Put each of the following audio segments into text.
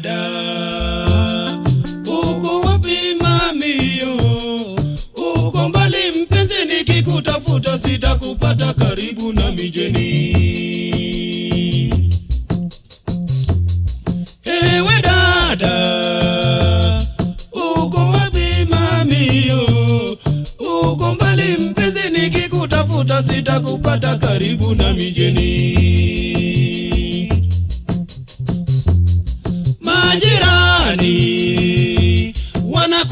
dada, uko wapi mamio? Uko mbali mpenzi, nikikutafuta sitakupata karibu na mijeni. Ewe dada, uko wapi mamio? Uko mbali mpenzi, nikikutafuta sitakupata karibu na mijeni.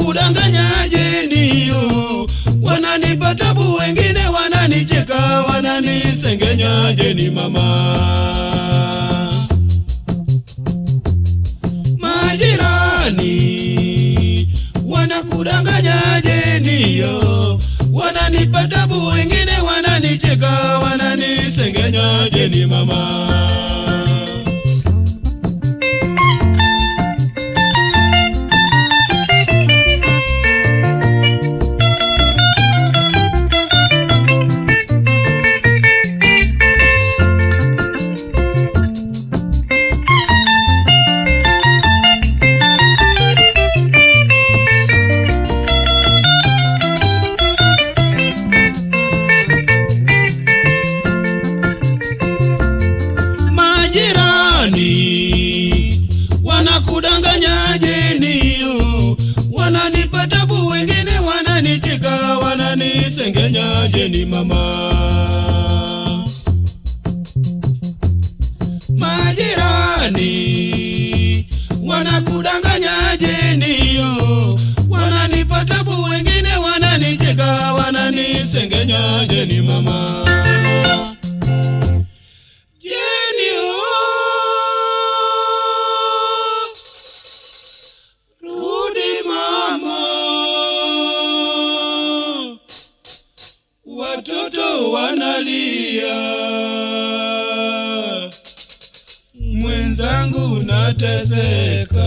Wanakudanganyaje? niyo wananipatabu wengine wananicheka, wananisengenyaje? Ni mama majirani wanakudanganyaje? niyo wananipa Ni mama majirani wanakudanganyaje? Nio wananipa tabu, wengine wananicheka, wananisengenyaje? Ni mama wanalia, mwenzangu nateseka.